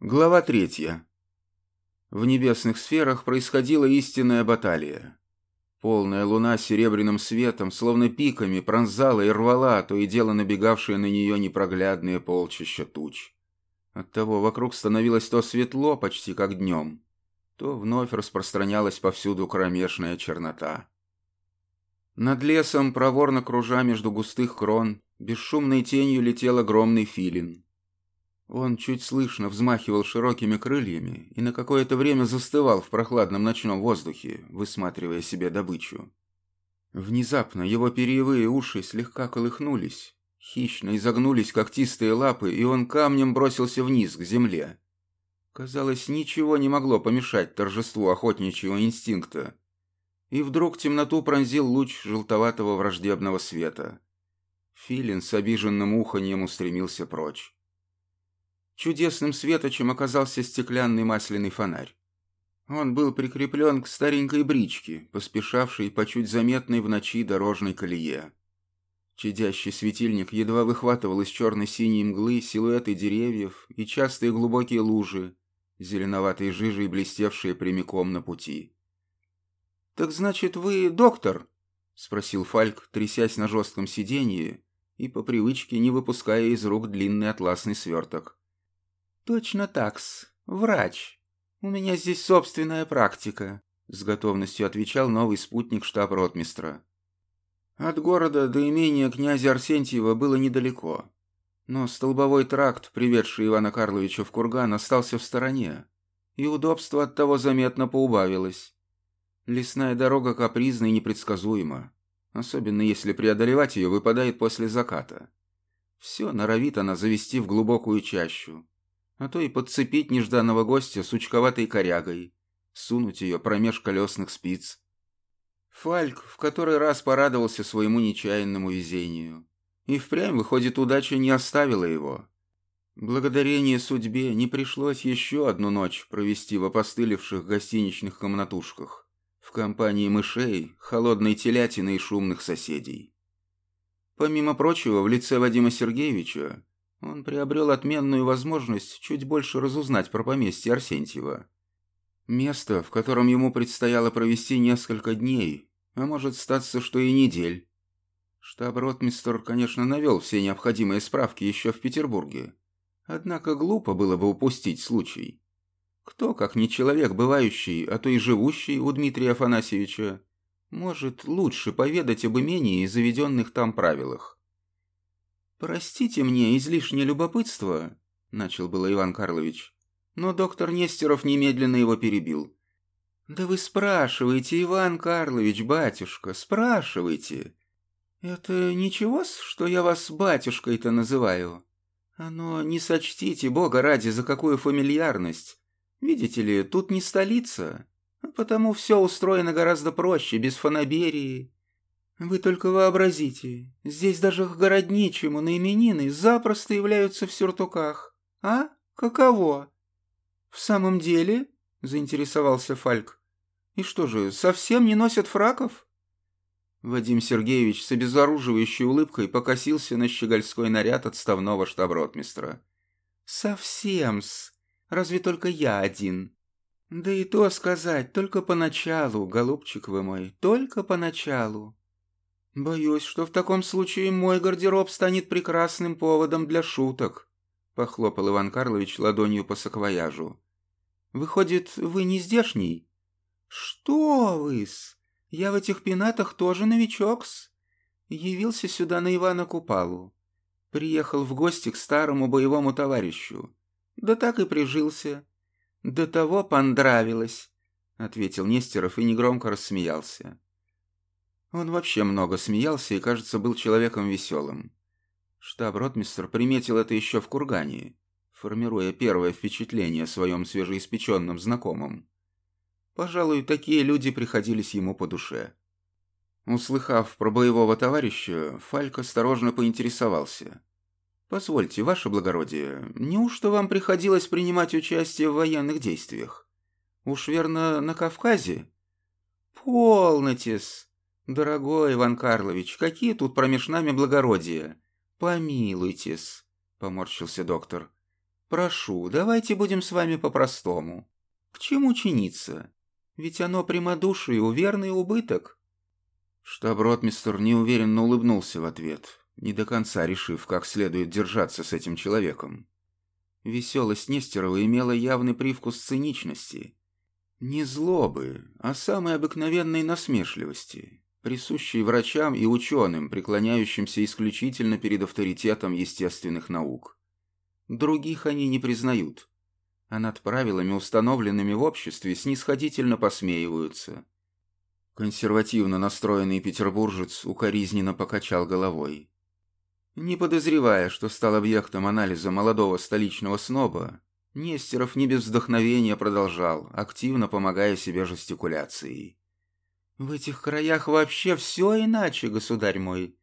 Глава третья. В небесных сферах происходила истинная баталия. Полная луна серебряным светом, словно пиками, пронзала и рвала то и дело набегавшие на нее непроглядные полчища туч. Оттого вокруг становилось то светло, почти как днем, то вновь распространялась повсюду кромешная чернота. Над лесом, проворно кружа между густых крон, бесшумной тенью летел огромный филин. Он чуть слышно взмахивал широкими крыльями и на какое-то время застывал в прохладном ночном воздухе, высматривая себе добычу. Внезапно его перьевые уши слегка колыхнулись, хищно изогнулись когтистые лапы, и он камнем бросился вниз, к земле. Казалось, ничего не могло помешать торжеству охотничьего инстинкта. И вдруг темноту пронзил луч желтоватого враждебного света. Филин с обиженным уханьем устремился прочь. Чудесным светочем оказался стеклянный масляный фонарь. Он был прикреплен к старенькой бричке, поспешавшей по чуть заметной в ночи дорожной колее. Чадящий светильник едва выхватывал из черно-синей мглы силуэты деревьев и частые глубокие лужи, зеленоватые жижи, блестевшие прямиком на пути. «Так значит, вы доктор?» — спросил Фальк, трясясь на жестком сиденье и по привычке не выпуская из рук длинный атласный сверток. «Точно такс. Врач. У меня здесь собственная практика», — с готовностью отвечал новый спутник штаб-ротмистра. От города до имения князя Арсентьева было недалеко, но столбовой тракт, приведший Ивана Карловича в курган, остался в стороне, и удобство от того заметно поубавилось. Лесная дорога капризна и непредсказуема, особенно если преодолевать ее выпадает после заката. Все норовит она завести в глубокую чащу, а то и подцепить нежданного гостя сучковатой корягой, сунуть ее промеж колесных спиц. Фальк в который раз порадовался своему нечаянному везению. И впрямь, выходит, удача не оставила его. Благодарение судьбе не пришлось еще одну ночь провести в опостылевших гостиничных комнатушках, в компании мышей, холодной телятины и шумных соседей. Помимо прочего, в лице Вадима Сергеевича он приобрел отменную возможность чуть больше разузнать про поместье Арсентьева. Место, в котором ему предстояло провести несколько дней, а может статься, что и недель. Штаб-ротмистр, конечно, навел все необходимые справки еще в Петербурге. Однако глупо было бы упустить случай. Кто, как не человек, бывающий, а то и живущий у Дмитрия Афанасьевича, может лучше поведать об имении и заведенных там правилах? «Простите мне излишнее любопытство», — начал было Иван Карлович, но доктор Нестеров немедленно его перебил. «Да вы спрашивайте, Иван Карлович, батюшка, спрашивайте. Это ничего, что я вас батюшкой-то называю? Оно не сочтите, Бога ради, за какую фамильярность. Видите ли, тут не столица, а потому все устроено гораздо проще, без фанаберии, вы только вообразите, здесь даже к городничему на именины запросто являются в сюртуках. А? Каково? В самом деле? Заинтересовался Фальк. И что же, совсем не носят фраков? Вадим Сергеевич с обезоруживающей улыбкой покосился на щегольской наряд отставного штаб-ротмистра. «Совсем-с. Разве только я один. Да и то сказать, только поначалу, голубчик вы мой, только поначалу. «Боюсь, что в таком случае мой гардероб станет прекрасным поводом для шуток», — похлопал Иван Карлович ладонью по саквояжу. «Выходит, вы не здешний?» «Что вы-с? Я в этих пенатах тоже новичок-с. Явился сюда на Ивана Купалу. Приехал в гости к старому боевому товарищу. Да так и прижился. До того понравилось», — ответил Нестеров и негромко рассмеялся. Он вообще много смеялся и, кажется, был человеком веселым. Штаб-ротмистр приметил это еще в Кургане, формируя первое впечатление о своем свежеиспеченном знакомом. Пожалуй, такие люди приходились ему по душе. Услыхав про боевого товарища, Фальк осторожно поинтересовался. «Позвольте, ваше благородие, неужто вам приходилось принимать участие в военных действиях? Уж верно, на Кавказе?» «Полнотес!» «Дорогой Иван Карлович, какие тут промеж нами благородия? Помилуйтесь», — поморщился доктор. Прошу, давайте будем с вами по-простому. К чему чиниться? Ведь оно прямодушие, верный убыток. Штаб-ротмистер неуверенно улыбнулся в ответ, не до конца решив, как следует держаться с этим человеком. Веселость Нестерова имела явный привкус циничности. Не злобы, а самой обыкновенной насмешливости, присущей врачам и ученым, преклоняющимся исключительно перед авторитетом естественных наук. Других они не признают, а над правилами, установленными в обществе, снисходительно посмеиваются. Консервативно настроенный петербуржец укоризненно покачал головой. Не подозревая, что стал объектом анализа молодого столичного сноба, Нестеров не без вдохновения продолжал, активно помогая себе жестикуляцией. В этих краях вообще все иначе, государь мой.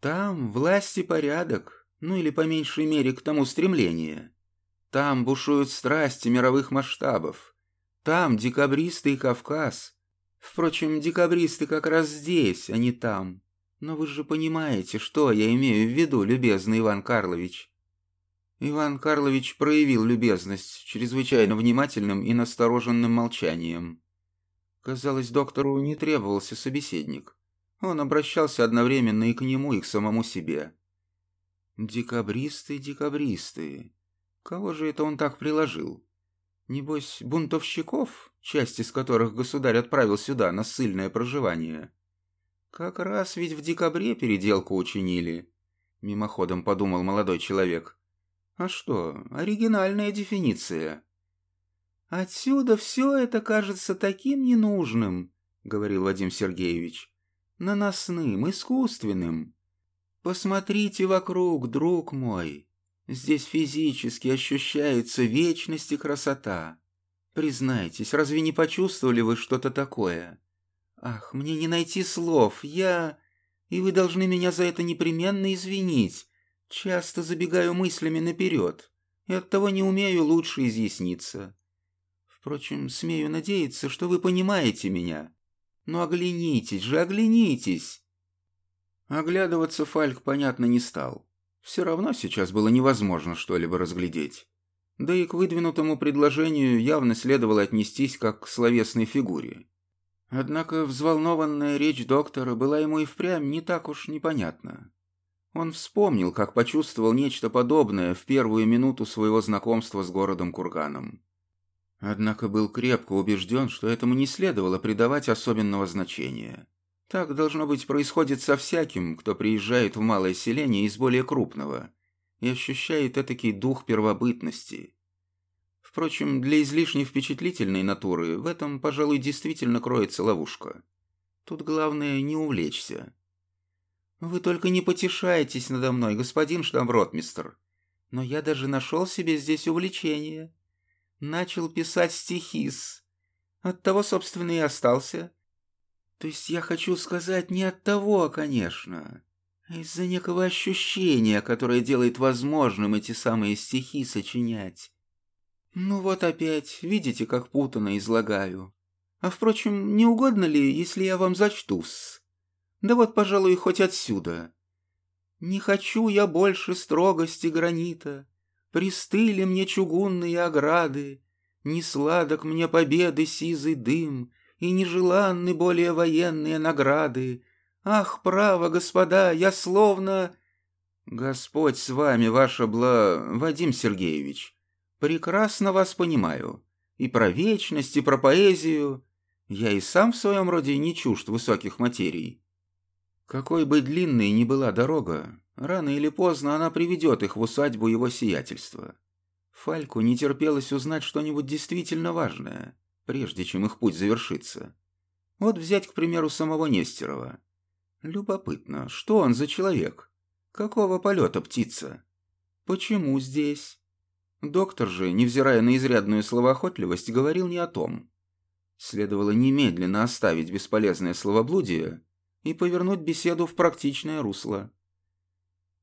Там власть и порядок, ну или по меньшей мере к тому стремление. Там бушуют страсти мировых масштабов. Там декабристы и Кавказ. Впрочем, декабристы как раз здесь, а не там. Но вы же понимаете, что я имею в виду, любезный Иван Карлович. Иван Карлович проявил любезность чрезвычайно внимательным и настороженным молчанием. Казалось, доктору не требовался собеседник. Он обращался одновременно и к нему, и к самому себе. Декабристы, декабристы. Кого же это он так приложил? Небось, бунтовщиков, часть из которых государь отправил сюда на ссыльное проживание. Как раз ведь в декабре переделку учинили, мимоходом подумал молодой человек. А что, оригинальная дефиниция. «Отсюда все это кажется таким ненужным», — говорил Вадим Сергеевич. «Наносным, искусственным. Посмотрите вокруг, друг мой. Здесь физически ощущается вечность и красота. Признайтесь, разве не почувствовали вы что-то такое? Ах, мне не найти слов, я... И вы должны меня за это непременно извинить. Часто забегаю мыслями наперед, и оттого не умею лучше изъясниться. Впрочем, смею надеяться, что вы понимаете меня. Но оглянитесь же, оглянитесь!» Оглядываться Фальк, понятно, не стал. Все равно сейчас было невозможно что-либо разглядеть. Да и к выдвинутому предложению явно следовало отнестись как к словесной фигуре. Однако взволнованная речь доктора была ему и впрямь не так уж непонятна. Он вспомнил, как почувствовал нечто подобное в первую минуту своего знакомства с городом Курганом. Однако был крепко убежден, что этому не следовало придавать особенного значения. Так, должно быть, происходит со всяким, кто приезжает в малое селение из более крупного и ощущает этакий дух первобытности. Впрочем, для излишне впечатлительной натуры в этом, пожалуй, действительно кроется ловушка. Тут главное не увлечься. «Вы только не потешаетесь надо мной, господин штаб-ротмистр. Но я даже нашел себе здесь увлечение начал писать стихи с... От того, собственно, и остался. То есть я хочу сказать не от того, конечно, а из-за некого ощущения, которое делает возможным эти самые стихи сочинять. Ну вот опять, видите, как путано излагаю. А впрочем, не угодно ли, если я вам зачтусь? Да вот, пожалуй, хоть отсюда. Не хочу я больше строгости гранита, Пристыли мне чугунные ограды, Не сладок мне победы сизый дым, И нежеланны более военные награды. Ах, право, господа, я словно... Господь с вами, ваше бла... Вадим Сергеевич. Прекрасно вас понимаю. И про вечность, и про поэзию. Я и сам в своем роде не чужд высоких материй. Какой бы длинной ни была дорога, Рано или поздно она приведет их в усадьбу его сиятельства. Фальку не терпелось узнать что-нибудь действительно важное, прежде чем их путь завершится. Вот взять, к примеру, самого Нестерова. Любопытно, что он за человек? Какого полета птица? Почему здесь? Доктор же, невзирая на изрядную словоохотливость, говорил не о том. Следовало немедленно оставить бесполезное словоблудие и повернуть беседу в практичное русло.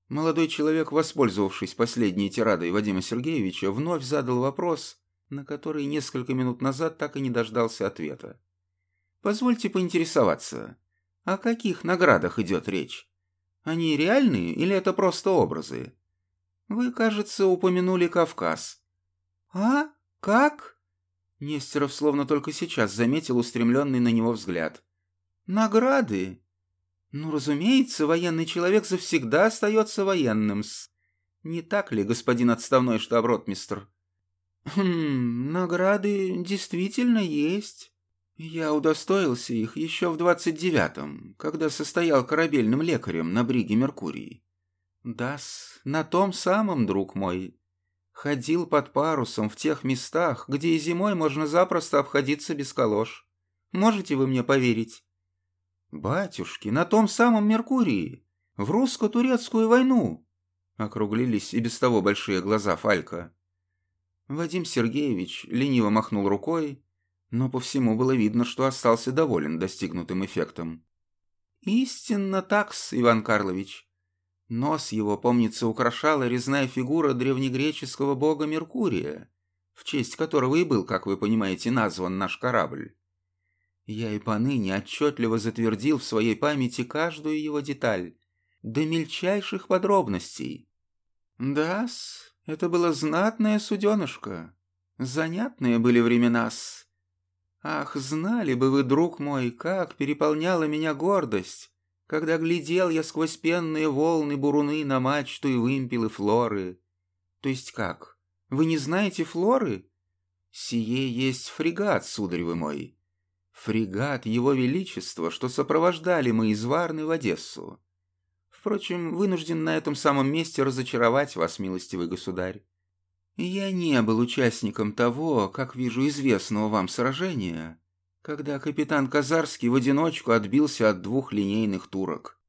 Молодой человек, воспользовавшись последней тирадой Вадима Сергеевича, вновь задал вопрос, на который несколько минут назад так и не дождался ответа. «Позвольте поинтересоваться, о каких наградах идет речь? Они реальные или это просто образы?» Вы, кажется, упомянули Кавказ». «А? Как?» Нестеров словно только сейчас заметил устремленный на него взгляд. «Награды? Ну, разумеется, военный человек завсегда остается военным-с. Не так ли, господин отставной штаб-ротмистр?» «Хм, награды действительно есть. Я удостоился их еще в двадцать девятом, когда состоял корабельным лекарем на бриге Меркурии. Дас, на том самом, друг мой. Ходил под парусом в тех местах, где и зимой можно запросто обходиться без калош. Можете вы мне поверить? Батюшки, на том самом Меркурии, в русско-турецкую войну, округлились и без того большие глаза Фалька. Вадим Сергеевич лениво махнул рукой, но по всему было видно, что остался доволен достигнутым эффектом. «Истинно такс, Иван Карлович. Нос его, помнится, украшала резная фигура древнегреческого бога Меркурия, в честь которого и был, как вы понимаете, назван наш корабль. Я и поныне отчетливо затвердил в своей памяти каждую его деталь, до мельчайших подробностей. Да-с, это было знатное суденышко. Занятные были времена-с. Ах, знали бы вы, друг мой, как переполняла меня гордость, когда глядел я сквозь пенные волны буруны на мачту и вымпелы Флоры. То есть как? Вы не знаете Флоры? Сие есть фрегат, сударь вы мой. Фрегат Его Величества, что сопровождали мы из Варны в Одессу. Впрочем, вынужден на этом самом месте разочаровать вас, милостивый государь. Я не был участником того, как вижу, известного вам сражения, когда капитан Казарский в одиночку отбился от двух линейных турок.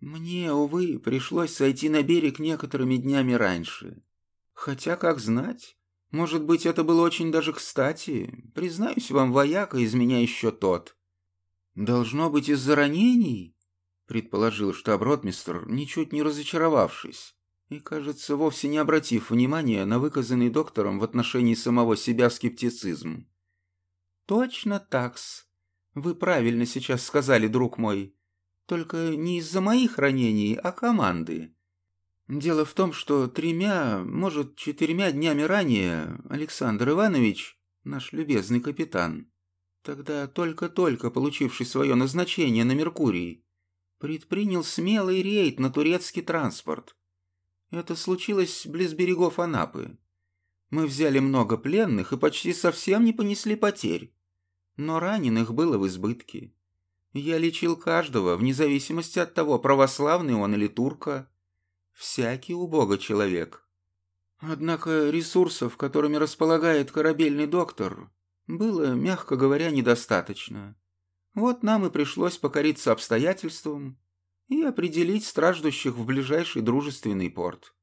Мне, увы, пришлось сойти на берег некоторыми днями раньше. Хотя, как знать, может быть, это было очень даже кстати. Признаюсь вам, вояка из меня еще тот. Должно быть из-за ранений, предположил штаб-ротмистр, ничуть не разочаровавшись и, кажется, вовсе не обратив внимания на выказанный доктором в отношении самого себя скептицизм. «Точно такс. Вы правильно сейчас сказали, друг мой. Только не из-за моих ранений, а команды. Дело в том, что тремя, может, четырьмя днями ранее Александр Иванович, наш любезный капитан, тогда только-только получивший свое назначение на Меркурии, предпринял смелый рейд на турецкий транспорт. Это случилось близ берегов Анапы. Мы взяли много пленных и почти совсем не понесли потерь. Но раненых было в избытке. Я лечил каждого, вне зависимости от того, православный он или турка. Всякий у Бога человек. Однако ресурсов, которыми располагает корабельный доктор, было, мягко говоря, недостаточно. Вот нам и пришлось покориться обстоятельствам и определить страждущих в ближайший дружественный порт.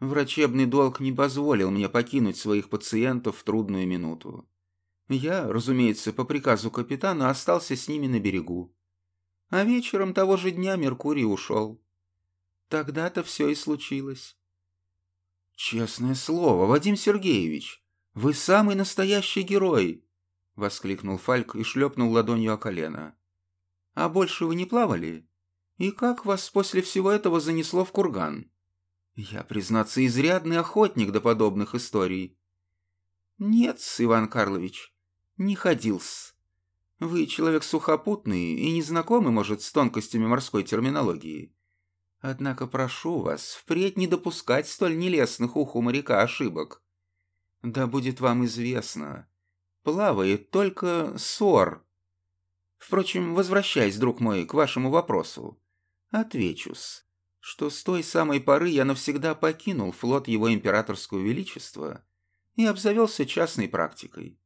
Врачебный долг не позволил мне покинуть своих пациентов в трудную минуту. Я, разумеется, по приказу капитана остался с ними на берегу. А вечером того же дня Меркурий ушел. Тогда-то все и случилось. «Честное слово, Вадим Сергеевич, вы самый настоящий герой!» — воскликнул Фальк и шлепнул ладонью о колено. «А больше вы не плавали? И как вас после всего этого занесло в курган?» Я, признаться, изрядный охотник до подобных историй. Нет, Иван Карлович, не ходил-с. Вы человек сухопутный и не знакомый, может, с тонкостями морской терминологии. Однако прошу вас впредь не допускать столь нелестных уху моряка ошибок. Да будет вам известно, плавает только ссор. Впрочем, возвращаясь, друг мой, к вашему вопросу, отвечу-с что с той самой поры я навсегда покинул флот его императорского величества и обзавелся частной практикой.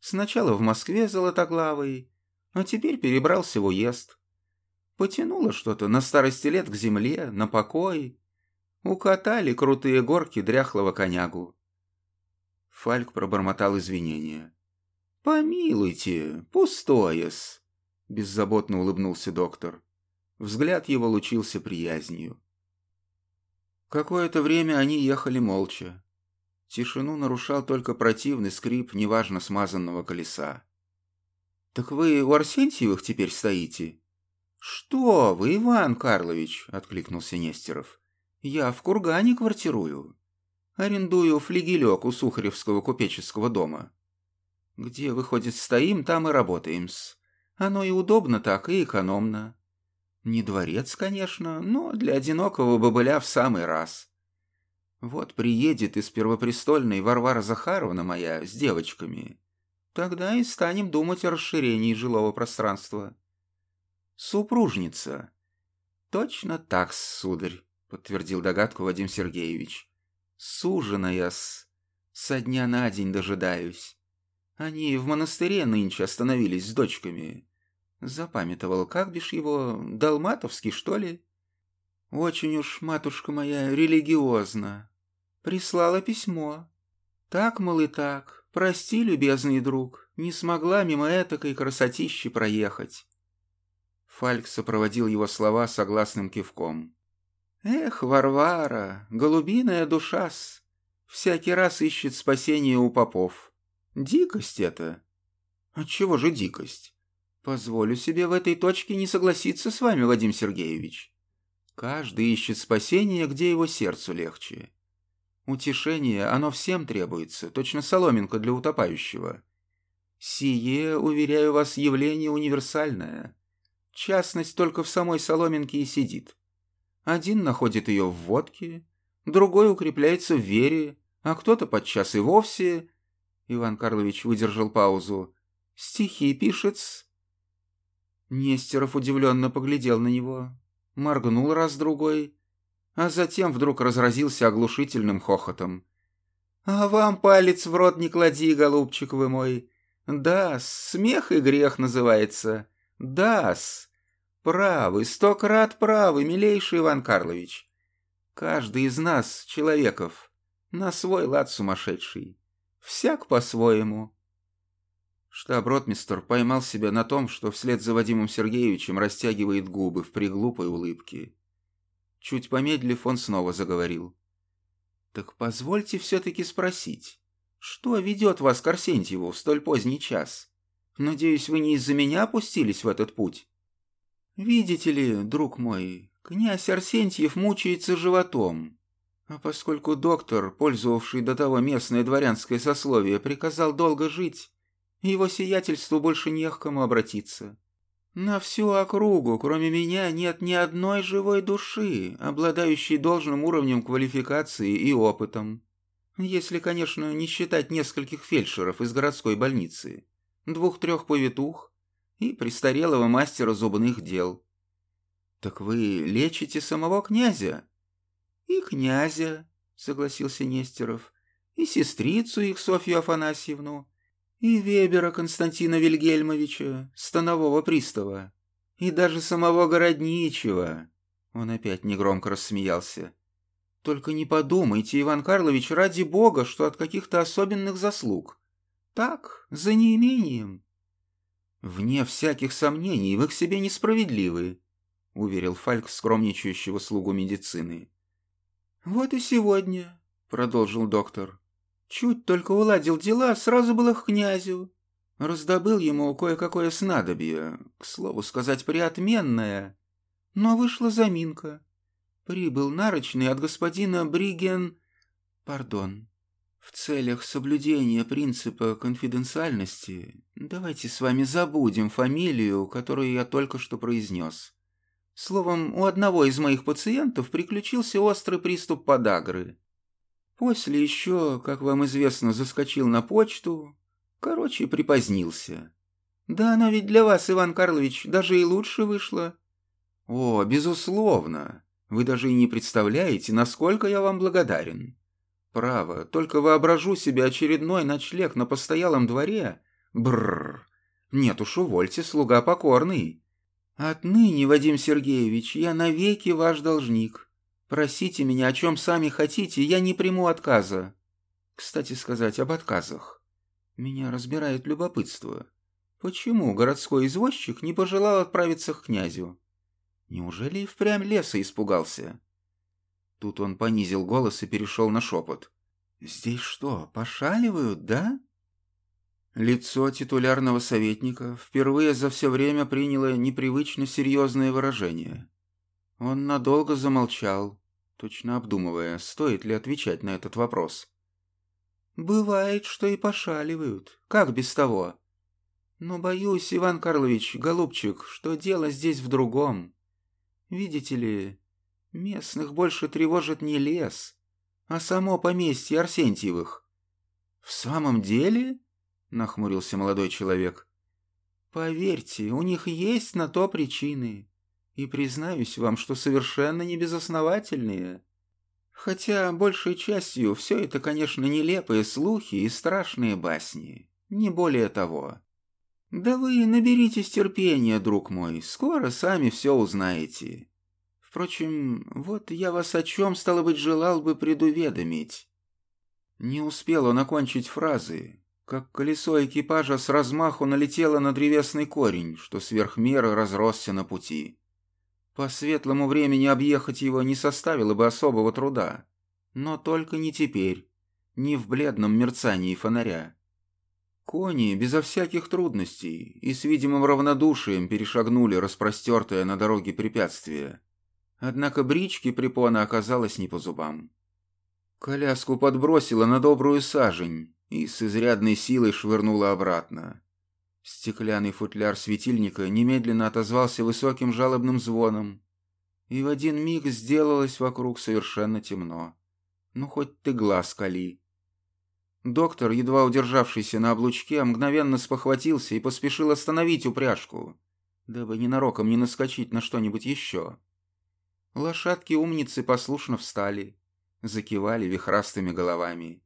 Сначала в Москве золотоглавый, а теперь перебрался в уезд. Потянуло что-то на старости лет к земле, на покой. Укатали крутые горки дряхлого конягу. Фальк пробормотал извинения. «Помилуйте, пустое-с», — беззаботно улыбнулся доктор. Взгляд его лучился приязнью. Какое-то время они ехали молча. Тишину нарушал только противный скрип неважно смазанного колеса. «Так вы у Арсентьевых теперь стоите?» «Что вы, Иван Карлович?» — откликнулся Нестеров. Я в Кургане квартирую. Арендую флигелек у Сухаревского купеческого дома. Где, выходит, стоим, там и работаем-с. Оно и удобно так, и экономно. Не дворец, конечно, но для одинокого бобыля в самый раз. Вот приедет из Первопрестольной Варвара Захаровна моя с девочками. Тогда и станем думать о расширении жилого пространства. Супружница. Точно так, сударь, подтвердил догадку Вадим Сергеевич. Суженая-с. Со дня на день дожидаюсь. Они в монастыре нынче остановились с дочками. Запамятовал, как бишь его, Долматовский, что ли? Очень уж, матушка моя, религиозна. Прислала письмо. Так, мол, и так. Прости, любезный друг, не смогла мимо этакой красотищи проехать. Фальк сопроводил его слова согласным кивком. «Эх, Варвара, голубиная душа-с, всякий раз ищет спасение у попов. Дикость это. Отчего же дикость? Позволю себе в этой точке не согласиться с вами, Вадим Сергеевич. Каждый ищет спасение, где его сердцу легче. Утешение, оно всем требуется, точно соломинка для утопающего. Сие, уверяю вас, явление универсальное. Частность только в самой соломинке и сидит. Один находит ее в водке, другой укрепляется в вере, а кто-то подчас и вовсе Иван Карлович выдержал паузу. «Стихи пишет Нестеров удивленно поглядел на него, моргнул раз-другой, а затем вдруг разразился оглушительным хохотом. «А вам палец в рот не клади, голубчик вы мой. Да, смех и грех называется. Да-с. Правы, сто крат правы, милейший Иван Карлович. Каждый из нас, человеков, на свой лад сумасшедший. Всяк по-своему. Штаб-ротмистр поймал себя на том, что вслед за Вадимом Сергеевичем растягивает губы в приглупой улыбке. Чуть помедлив, он снова заговорил. «Так позвольте все-таки спросить, что ведет вас к Арсентьеву в столь поздний час? Надеюсь, вы не из-за меня опустились в этот путь?» «Видите ли, друг мой, князь Арсентьев мучается животом, а поскольку доктор, пользовавший до того местное дворянское сословие, приказал долго жить, его сиятельству больше не к кому обратиться. На всю округу, кроме меня, нет ни одной живой души, обладающей должным уровнем квалификации и опытом. Если, конечно, не считать нескольких фельдшеров из городской больницы, двух-трех повитух и престарелого мастера зубных дел. «Так вы лечите самого князя?» «И князя», — согласился Нестеров, «и сестрицу их Софью Афанасьевну, и Вебера Константина Вильгельмовича, станового пристава, и даже самого Городничего». Он опять негромко рассмеялся. «Только не подумайте, Иван Карлович, ради бога, что от каких-то особенных заслуг. Так, за неимением». «Вне всяких сомнений, вы к себе несправедливы», — уверил Фальк скромничающего слугу медицины. «Вот и сегодня», — продолжил доктор. «Чуть только уладил дела, сразу было к князю. Раздобыл ему кое-какое снадобье, к слову сказать, приотменное. Но вышла заминка. Прибыл нарочный от господина Бриген... Пардон. В целях соблюдения принципа конфиденциальности давайте с вами забудем фамилию, которую я только что произнес. Словом, у одного из моих пациентов приключился острый приступ подагры. После еще, как вам известно, заскочил на почту. Короче, припозднился. Да оно ведь для вас, Иван Карлович, даже и лучше вышло. О, безусловно. Вы даже и не представляете, насколько я вам благодарен. Право, только воображу себе очередной ночлег на постоялом дворе. Бррр. Нет уж, увольте, слуга покорный. «Отныне, Вадим Сергеевич, я навеки ваш должник. Просите меня, о чем сами хотите, я не приму отказа. Кстати сказать об отказах. Меня разбирает любопытство. Почему городской извозчик не пожелал отправиться к князю? Неужели и впрямь леса испугался?» Тут он понизил голос и перешел на шепот. «Здесь что, пошаливают, да?» Лицо титулярного советника впервые за все время приняло непривычно серьезное выражение. Он надолго замолчал, точно обдумывая, стоит ли отвечать на этот вопрос. «Бывает, что и пошаливают. Как без того? Но боюсь, Иван Карлович, голубчик, что дело здесь в другом. Видите ли, местных больше тревожит не лес, а само поместье Арсентьевых». «В самом деле?» — нахмурился молодой человек. «Поверьте, у них есть на то причины, и признаюсь вам, что совершенно не безосновательные. Хотя, большей частью, все это, конечно, нелепые слухи и страшные басни, не более того. Да вы наберитесь терпения, друг мой, скоро сами все узнаете. Впрочем, вот я вас о чем, стало быть, желал бы предуведомить». Не успел он окончить фразы, как колесо экипажа с размаху налетело на древесный корень, что сверх меры разросся на пути. По светлому времени объехать его не составило бы особого труда, но только не теперь, не в бледном мерцании фонаря. Кони безо всяких трудностей и с видимым равнодушием перешагнули распростертое на дороге препятствие. Однако брички препона оказалась не по зубам. Коляску подбросило на добрую сажень, и с изрядной силой швырнула обратно. Стеклянный футляр светильника немедленно отозвался высоким жалобным звоном, и в один миг сделалось вокруг совершенно темно. Ну, хоть ты глаз кали. Доктор, едва удержавшийся на облучке, мгновенно спохватился и поспешил остановить упряжку, дабы ненароком не наскочить на что-нибудь еще. Лошадки-умницы послушно встали, закивали вихрастыми головами.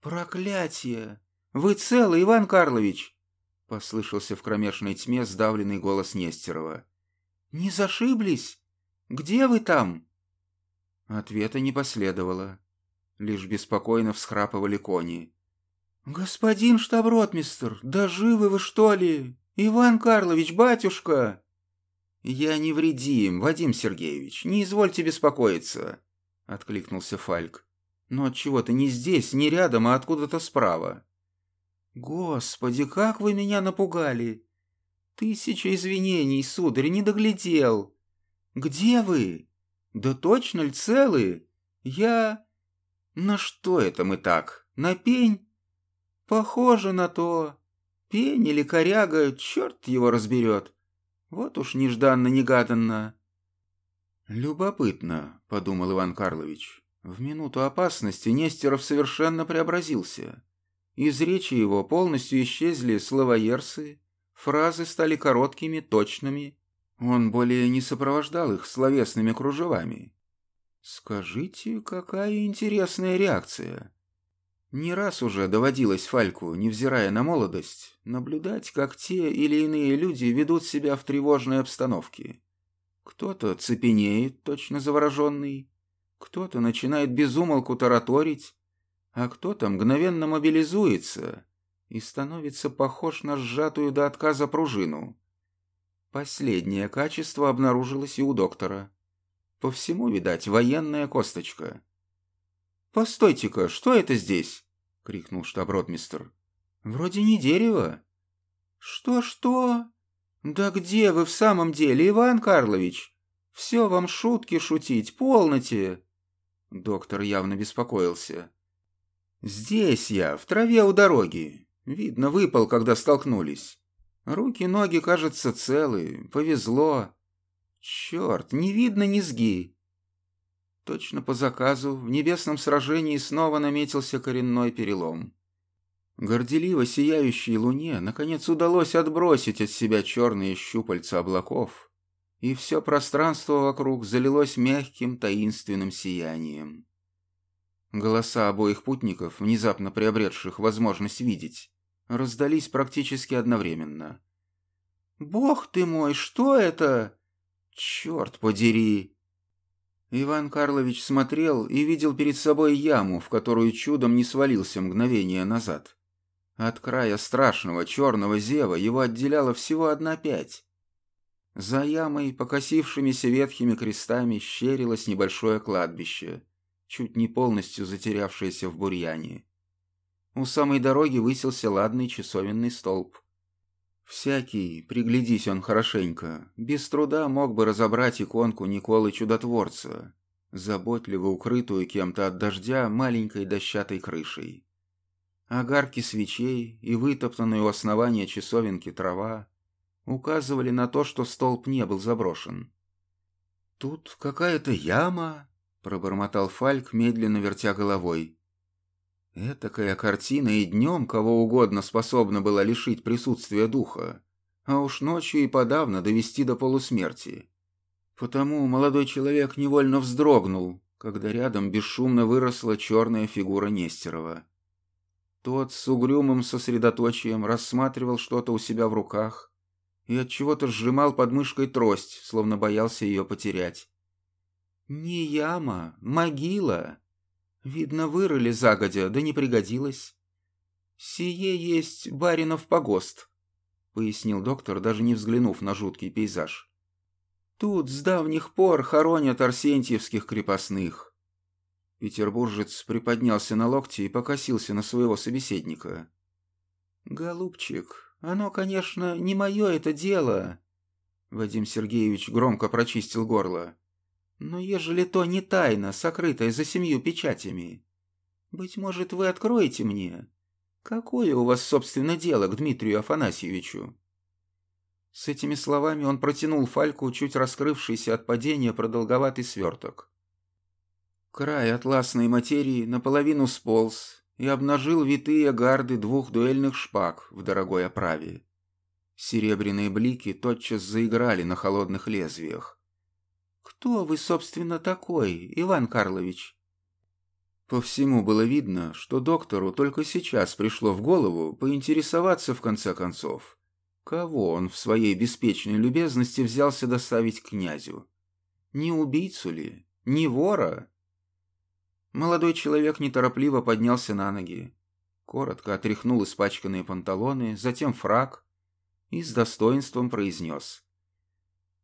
«Проклятие! Вы целы, Иван Карлович?» — послышался в кромешной тьме сдавленный голос Нестерова. «Не зашиблись? Где вы там?» Ответа не последовало. Лишь беспокойно всхрапывали кони. «Господин штаб-ротмистр, да живы вы, что ли? Иван Карлович, батюшка!» «Я невредим, Вадим Сергеевич, не извольте беспокоиться», — откликнулся Фальк но от чего то не здесь, не рядом, а откуда-то справа. Господи, как вы меня напугали! Тысяча извинений, сударь, не доглядел. Где вы? Да точно ли целы? Я... На что это мы так? На пень? Похоже на то. Пень или коряга, черт его разберет. Вот уж нежданно-негаданно. Любопытно, подумал Иван Карлович. В минуту опасности Нестеров совершенно преобразился. Из речи его полностью исчезли словоерсы, фразы стали короткими, точными. Он более не сопровождал их словесными кружевами. Скажите, какая интересная реакция. Не раз уже доводилось Фальку, невзирая на молодость, наблюдать, как те или иные люди ведут себя в тревожной обстановке. Кто-то цепенеет, точно завороженный, кто-то начинает безумолку тараторить, а кто-то мгновенно мобилизуется и становится похож на сжатую до отказа пружину. Последнее качество обнаружилось и у доктора. По всему, видать, военная косточка. «Постойте-ка, что это здесь?» — крикнул штаб-ротмистр. «Вроде не дерево». «Что-что? Да где вы в самом деле, Иван Карлович? Все вам шутки шутить, полноте!» Доктор явно беспокоился. «Здесь я, в траве у дороги. Видно, выпал, когда столкнулись. Руки-ноги, кажется, целы. Повезло. Черт, не видно низги». Точно по заказу в небесном сражении снова наметился коренной перелом. Горделиво сияющей луне наконец удалось отбросить от себя черные щупальца облаков, и все пространство вокруг залилось мягким таинственным сиянием. Голоса обоих путников, внезапно приобретших возможность видеть, раздались практически одновременно. «Бог ты мой, что это? Черт подери!» Иван Карлович смотрел и видел перед собой яму, в которую чудом не свалился мгновение назад. От края страшного черного зева его отделяла всего одна пять. За ямой, покосившимися ветхими крестами, щерилось небольшое кладбище, чуть не полностью затерявшееся в бурьяне. У самой дороги высился ладный часовенный столб. Всякий, приглядись он хорошенько, без труда мог бы разобрать иконку Николы Чудотворца, заботливо укрытую кем-то от дождя маленькой дощатой крышей. Огарки свечей и вытоптанные у основания часовенки трава указывали на то, что столб не был заброшен. «Тут какая-то яма», — пробормотал Фальк, медленно вертя головой. Этакая картина и днем кого угодно способна была лишить присутствия духа, а уж ночью и подавно довести до полусмерти. Потому молодой человек невольно вздрогнул, когда рядом бесшумно выросла черная фигура Нестерова. Тот с угрюмым сосредоточием рассматривал что-то у себя в руках и от чего-то сжимал под мышкой трость, словно боялся ее потерять. «Не яма, могила. Видно, вырыли загодя, да не пригодилось. Сие есть баринов погост», — пояснил доктор, даже не взглянув на жуткий пейзаж. Тут с давних пор хоронят арсентьевских крепостных. Петербуржец приподнялся на локти и покосился на своего собеседника. «Голубчик, оно, конечно, не мое это дело», — Вадим Сергеевич громко прочистил горло. «Но ежели то не тайна, сокрытая за семью печатями, быть может, вы откроете мне, какое у вас, собственно, дело к Дмитрию Афанасьевичу?» С этими словами он протянул Фальку чуть раскрывшийся от падения продолговатый сверток. Край атласной материи наполовину сполз и обнажил витые гарды двух дуэльных шпаг в дорогой оправе. Серебряные блики тотчас заиграли на холодных лезвиях. «Кто вы, собственно, такой, Иван Карлович?» По всему было видно, что доктору только сейчас пришло в голову поинтересоваться в конце концов, Кого он в своей беспечной любезности взялся доставить князю? Не убийцу ли? Не вора? Молодой человек неторопливо поднялся на ноги, коротко отряхнул испачканные панталоны, затем фраг и с достоинством произнес.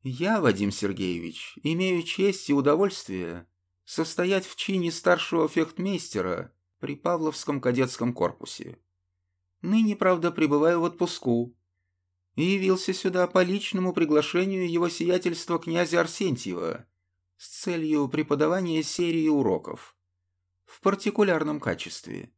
«Я, Вадим Сергеевич, имею честь и удовольствие состоять в чине старшего фехтмейстера при Павловском кадетском корпусе. Ныне, правда, пребываю в отпуску, и явился сюда по личному приглашению его сиятельства князя Арсентьева с целью преподавания серии уроков в партикулярном качестве.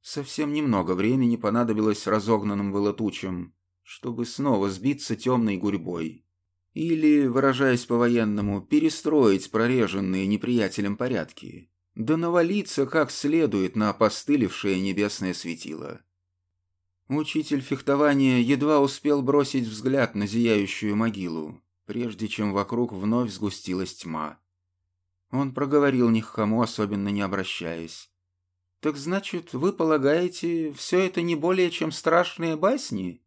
Совсем немного времени понадобилось разогнанным было тучам, чтобы снова сбиться темной гурьбой. Или, выражаясь по-военному, перестроить прореженные неприятелем порядки, да навалиться как следует на опостылевшее небесное светило. Учитель фехтования едва успел бросить взгляд на зияющую могилу, прежде чем вокруг вновь сгустилась тьма. Он проговорил ни к кому, особенно не обращаясь. «Так значит, вы полагаете, все это не более чем страшные басни?»